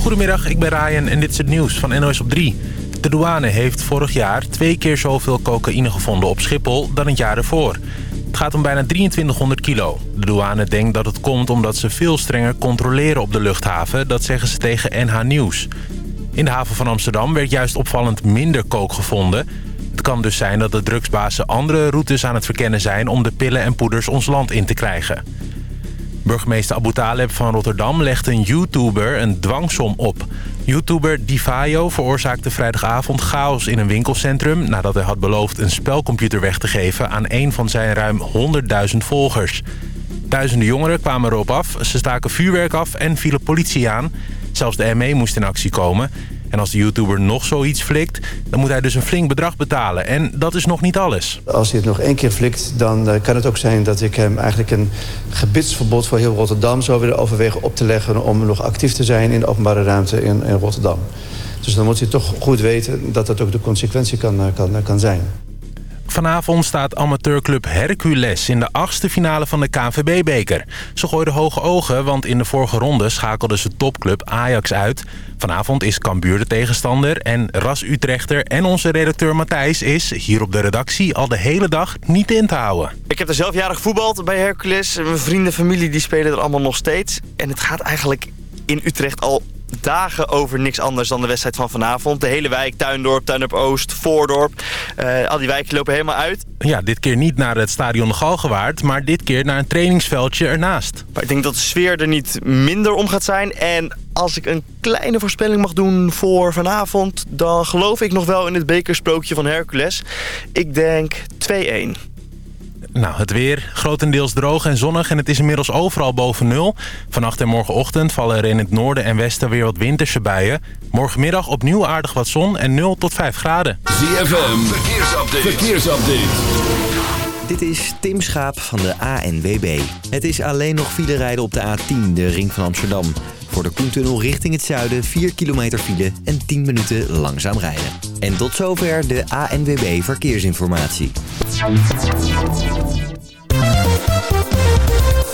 Goedemiddag, ik ben Ryan en dit is het nieuws van NOS op 3. De douane heeft vorig jaar twee keer zoveel cocaïne gevonden op Schiphol dan het jaar ervoor. Het gaat om bijna 2300 kilo. De douane denkt dat het komt omdat ze veel strenger controleren op de luchthaven. Dat zeggen ze tegen NH Nieuws. In de haven van Amsterdam werd juist opvallend minder kook gevonden. Het kan dus zijn dat de drugsbazen andere routes aan het verkennen zijn... om de pillen en poeders ons land in te krijgen. Burgemeester Abu Taleb van Rotterdam legt een YouTuber een dwangsom op. YouTuber Divayo veroorzaakte vrijdagavond chaos in een winkelcentrum... nadat hij had beloofd een spelcomputer weg te geven aan een van zijn ruim 100.000 volgers. Duizenden jongeren kwamen erop af, ze staken vuurwerk af en vielen politie aan. Zelfs de ME moest in actie komen. En als de YouTuber nog zoiets flikt, dan moet hij dus een flink bedrag betalen. En dat is nog niet alles. Als hij het nog één keer flikt, dan uh, kan het ook zijn dat ik hem eigenlijk een gebiedsverbod voor heel Rotterdam zou willen overwegen op te leggen om nog actief te zijn in de openbare ruimte in, in Rotterdam. Dus dan moet hij toch goed weten dat dat ook de consequentie kan, uh, kan, kan zijn. Vanavond staat amateurclub Hercules in de achtste finale van de KNVB-beker. Ze gooiden hoge ogen, want in de vorige ronde schakelde ze topclub Ajax uit. Vanavond is Cambuur de tegenstander en Ras Utrechter en onze redacteur Matthijs is hier op de redactie al de hele dag niet in te houden. Ik heb er zelf jaren gevoetbald bij Hercules. Mijn vrienden, familie die spelen er allemaal nog steeds. En het gaat eigenlijk in Utrecht al dagen over niks anders dan de wedstrijd van vanavond. De hele wijk, Tuindorp, Tuindorp Oost, Voordorp. Uh, al die wijken lopen helemaal uit. Ja, dit keer niet naar het stadion de Galgenwaard, maar dit keer naar een trainingsveldje ernaast. Maar ik denk dat de sfeer er niet minder om gaat zijn. En als ik een kleine voorspelling mag doen voor vanavond... dan geloof ik nog wel in het bekersprookje van Hercules. Ik denk 2-1. Nou, het weer grotendeels droog en zonnig en het is inmiddels overal boven nul. Vannacht en morgenochtend vallen er in het noorden en westen weer wat winterse buien. Morgenmiddag opnieuw aardig wat zon en 0 tot 5 graden. ZFM, verkeersupdate. verkeersupdate. Dit is Tim Schaap van de ANWB. Het is alleen nog file rijden op de A10, de ring van Amsterdam. Voor de Koentunnel richting het zuiden 4 kilometer file en 10 minuten langzaam rijden. En tot zover de ANWB Verkeersinformatie.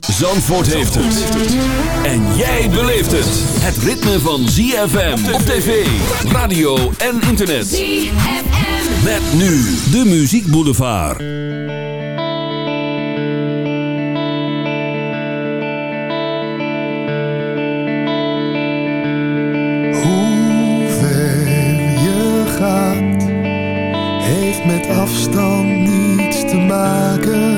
Zandvoort heeft het. En jij beleeft het. Het ritme van ZFM op tv, radio en internet. ZFM. Met nu de Muziek Boulevard. Hoe ver je gaat, heeft met afstand niets te maken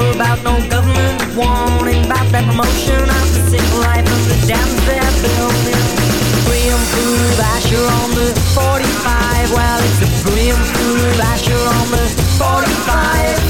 care about no government warning about that promotion. I'm the simple life of the damn they're building. Brim food, Asher on the 45. Well, it's a brim food, Asher on the 45.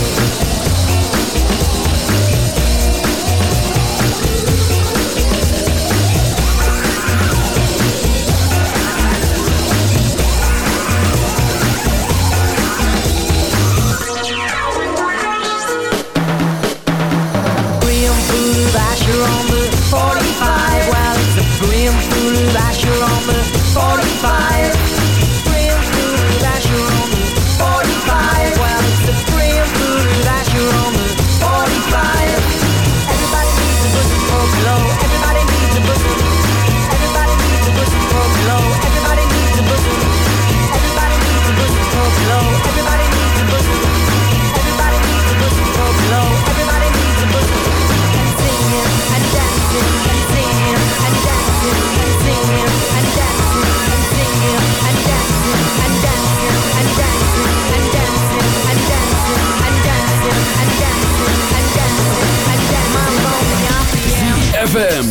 pressure on me ZFM.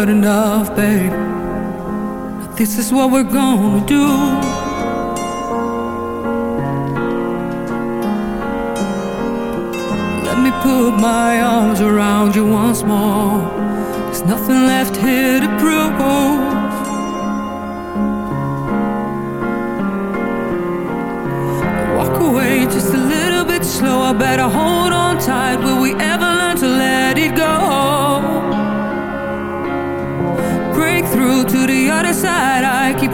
Heard enough, babe. This is what we're gonna do. Let me put my arms around you once more. There's nothing left here to prove. Walk away just a little bit slower. Better hold on tight.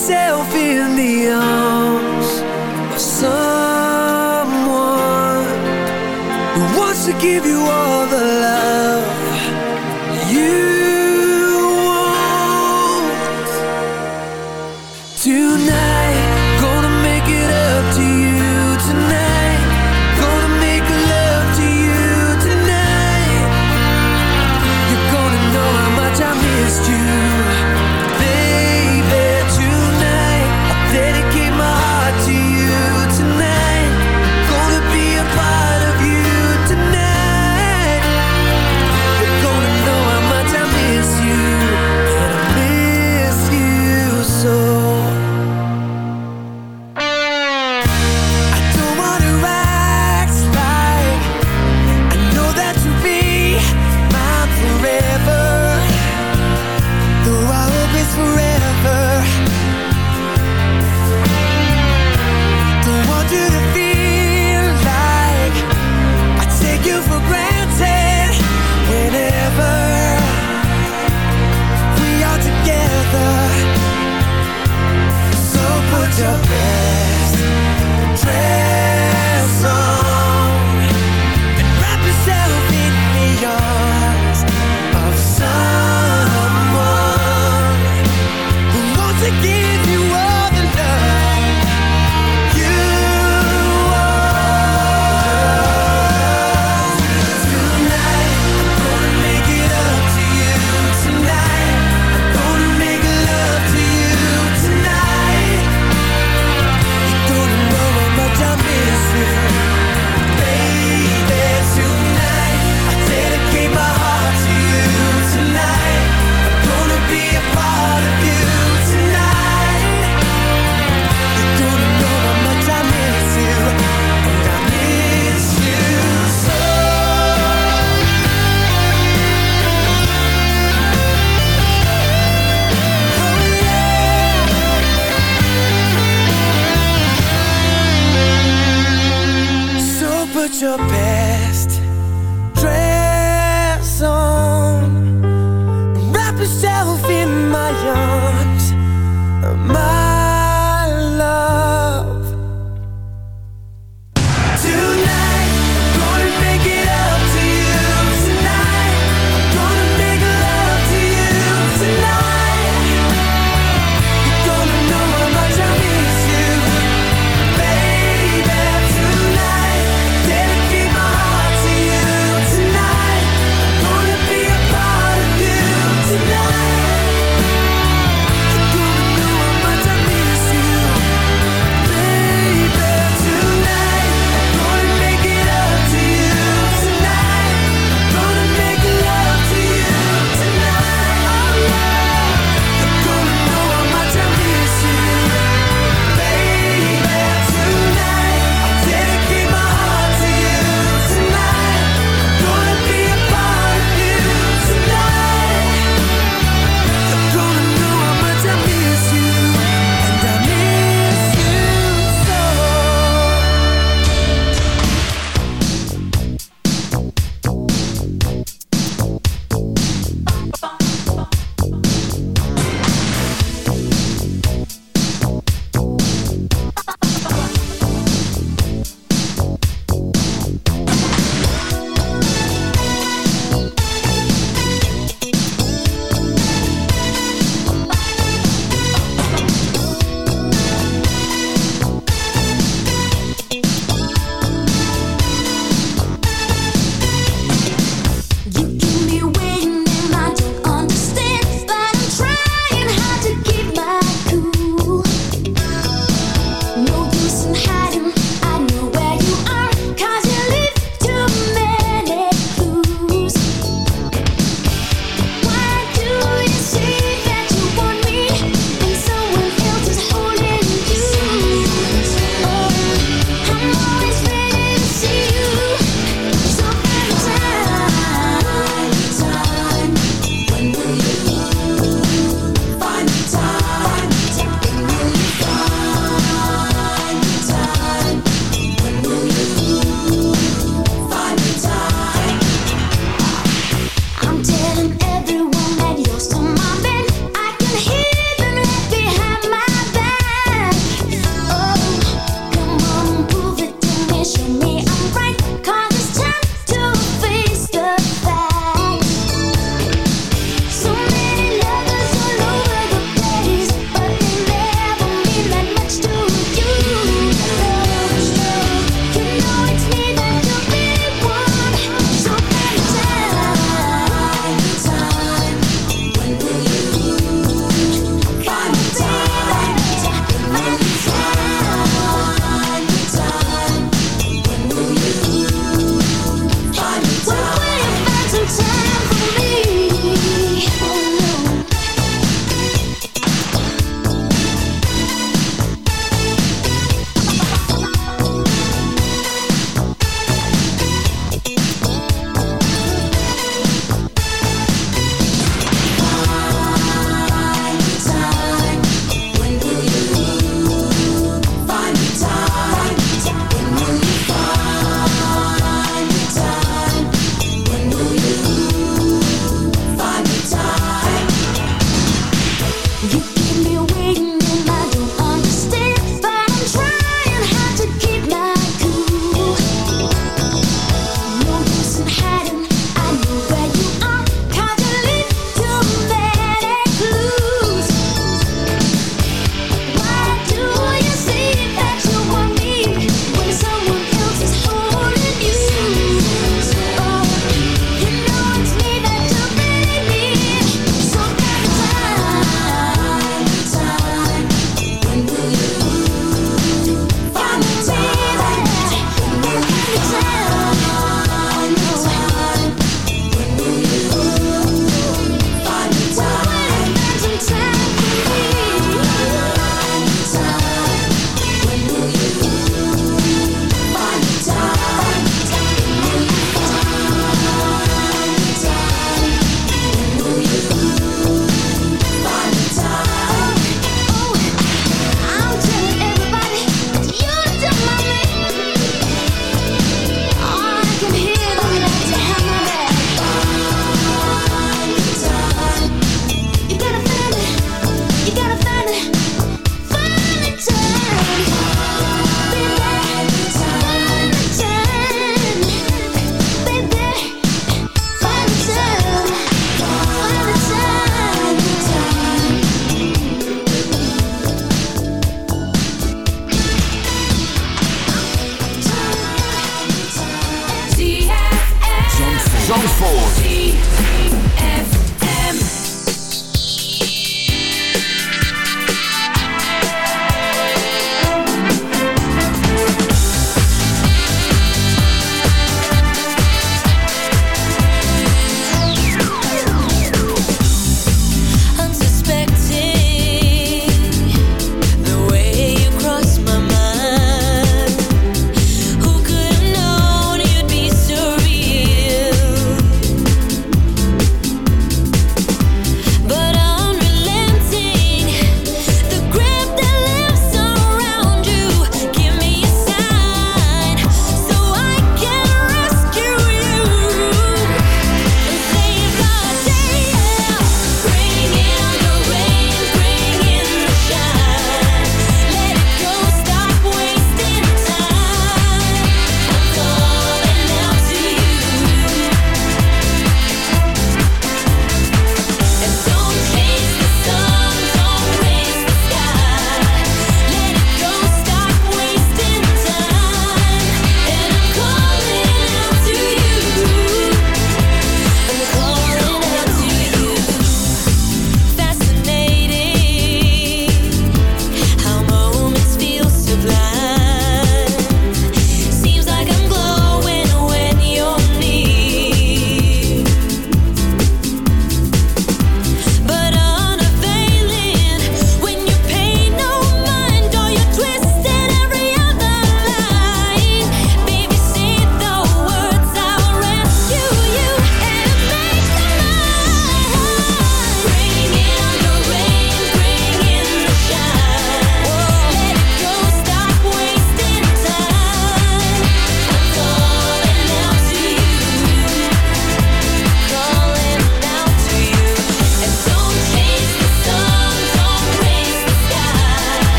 yourself in the arms of someone who wants to give you all the love.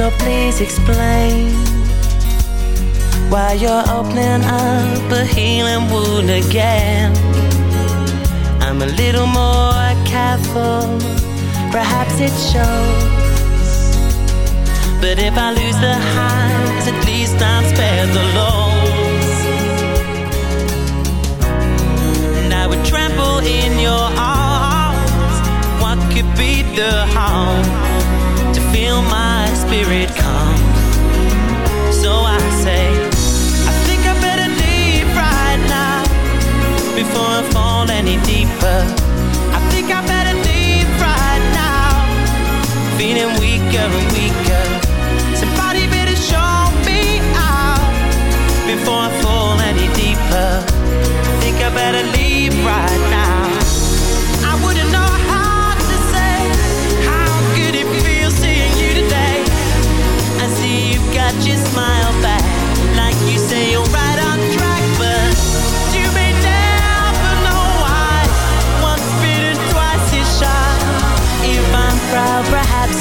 So please explain why you're opening up a healing wound again. I'm a little more careful, perhaps it shows. But if I lose the highs, at least I'm spared the lows. spirit.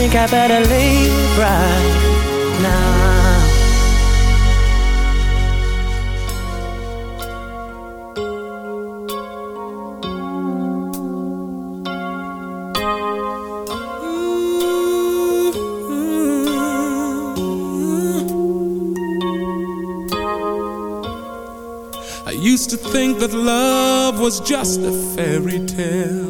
think I better leave right now. used to think that love was just a fairy tale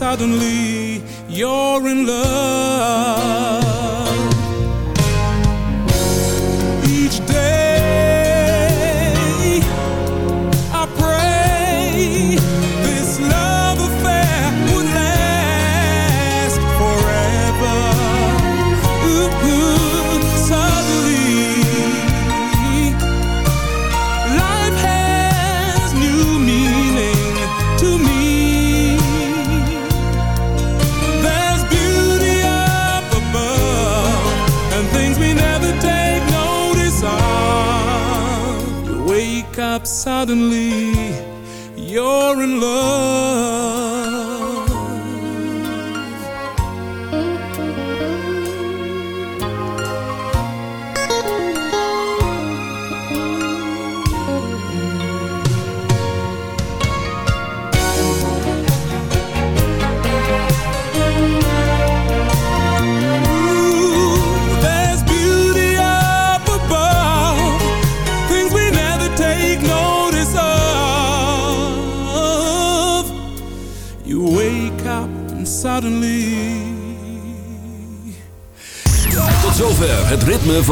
suddenly